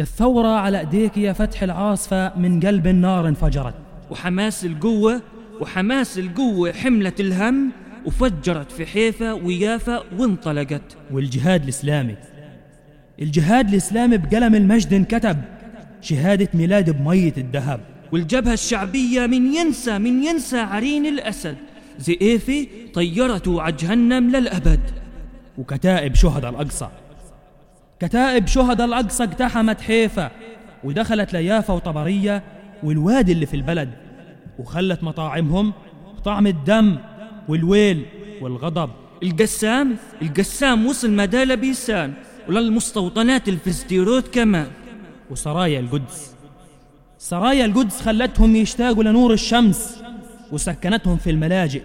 الثورة على أيديك يا فتح العاصفة من قلب النار انفجرت. وحماس القوة وحماس القوة حملت الهم وفجرت في حيفا ويافا وانطلقت. والجهاد الإسلامي. الجهاد الإسلامي بقلم المجد انكتب. شهادة ميلاد بمية الذهب. والجبهة الشعبية من ينسى من ينسى عرين الأسد. زئيفي طيرته على جهنم للأبد. وكتائب شهداء الأقصى. كتائب شهداء الأقصى اقتحمت حيفا ودخلت ليافا وطبرية والوادي اللي في البلد وخلت مطاعمهم طعم الدم والويل والغضب. القسام القسام وصل مدى لبيسان وللمستوطنات الفزديروت كمان. وسرايا القدس. سرايا القدس خلتهم يشتاقوا لنور الشمس وسكنتهم في الملاجئ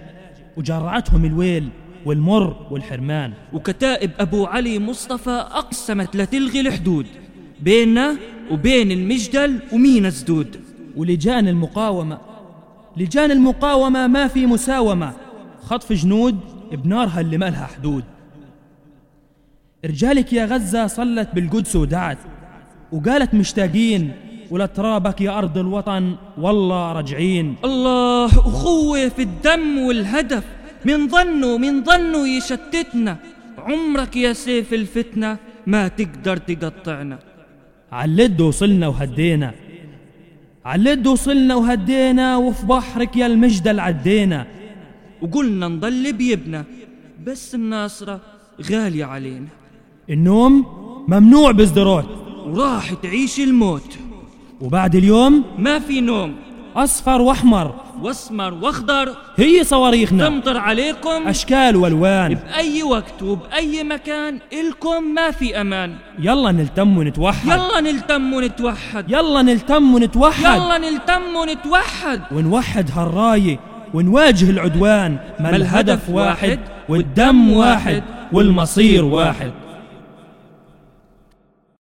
وجرعتهم الويل والمر والحرمان. وكتائب أبو علي مصطفى أقسمت لتلغي الحدود بيننا وبين المجدل ومينا زدود ولجان المقاومة لجان المقاومة ما في مساومة. خطف جنود بنارها اللي مالها حدود. رجالك يا غزة صلت بالقدس ودعت وقالت مشتاقين ولترابك يا أرض الوطن والله رجعين. الله أخوة في الدم والهدف من ظنه من ظنه يشتتنا. عمرك يا سيف الفتنة ما تقدر تقطعنا. علد وصلنا وهدينا. علد وصلنا وهدينا وفي بحرك يا المجدل عدينا وقلنا نضل بيبنا بس الناصرة غالية علينا. النوم ممنوع بزدروت وراح تعيش الموت. وبعد اليوم ما في نوم. أصفر وأحمر. واسمر وأخضر. هي صواريخنا. تمطر عليكم. أشكال وألوان. بأي وقت وبأي مكان إلكم ما في أمان. يلا نلتم ونتوحد. يلا نلتم ونتوحد. يلا نلتم ونتوحد. يلا نلتم ونتوحد. ونوحد هالراية ونواجه العدوان. ما الهدف واحد والدم واحد والمصير واحد.